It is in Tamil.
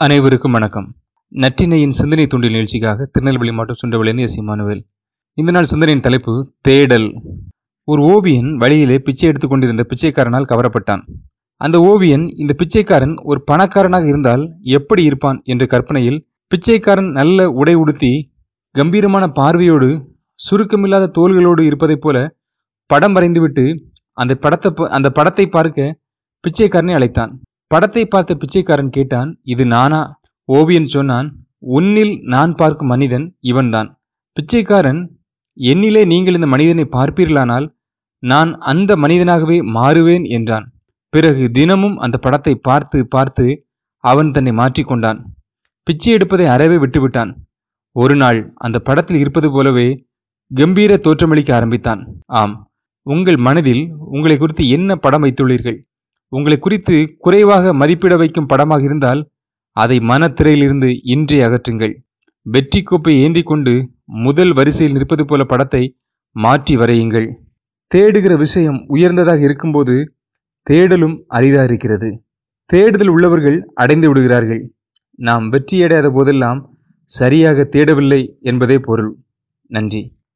அனைவருக்கும் வணக்கம். நற்றினையின் சிந்தனை தூண்டில் நிகழ்ச்சிக்காக திருநெல்வேலி மாவட்டம் சுண்டவளிந்து எஸ் இமானுவேல் இந்த நாள் சிந்தனையின் தலைப்பு தேடல். ஒரு ஓவியன் வழியிலே பிச்சை எடுத்துக்கொண்டிருந்த பிச்சைக்காரனால் கவரப்பட்டான். அந்த ஓவியன் இந்த பிச்சைக்காரன் ஒரு பணக்காரனாக இருந்தால் எப்படி இருப்பான் என்ற கற்பனையில் பிச்சைக்காரன் நல்ல உடை உடுத்தி கம்பீரமான பார்வையோடு சுருக்கமில்லாத தோள்களோடு இருப்பதைப் போல படம் வரைந்துவிட்டு அந்த படத்தை ப- அந்த படத்தை பார்க்க பிச்சைக்காரனை அழைத்தான். படத்தை பார்த்த பிச்சைக்காரன் கேட்டான் இது நானா? ஓவியன் சொன்னான் உன்னில் நான் பார்க்கும் மனிதன் இவன்தான். பிச்சைக்காரன் என்னிலே நீங்கள் இந்த மனிதனை பார்ப்பீர்களானால் நான் அந்த மனிதனாகவே மாறுவேன் என்றான். பிறகு தினமும் அந்த படத்தை பார்த்து பார்த்து அவன் தன்னை மாற்றிக்கொண்டான் பிச்சை எடுப்பதை அறவே விட்டுவிட்டான். ஒரு நாள் அந்த படத்தில் இருப்பது போலவே கம்பீர தோற்றமளிக்க ஆரம்பித்தான். ஆம் உங்கள் மனதில் உங்களை குறித்து என்ன படம் வைத்துள்ளீர்கள்? உங்களை குறித்து குறைவாக மதிப்பிட வைக்கும் படமாக இருந்தால் அதை மனத்திரையிலிருந்து இன்றே அகற்றுங்கள். வெற்றி கோப்பை ஏந்தி கொண்டு முதல் வரிசையில் நிற்பது போல படத்தை மாற்றி வரையுங்கள். தேடுகிற விஷயம் உயர்ந்ததாக இருக்கும்போது தேடலும் அரிதாக இருக்கிறது. தேடுதல் உள்ளவர்கள் அடைந்து விடுகிறார்கள். நாம் வெற்றியடையாத போதெல்லாம் சரியாக தேடவில்லை என்பதே பொருள். நன்றி.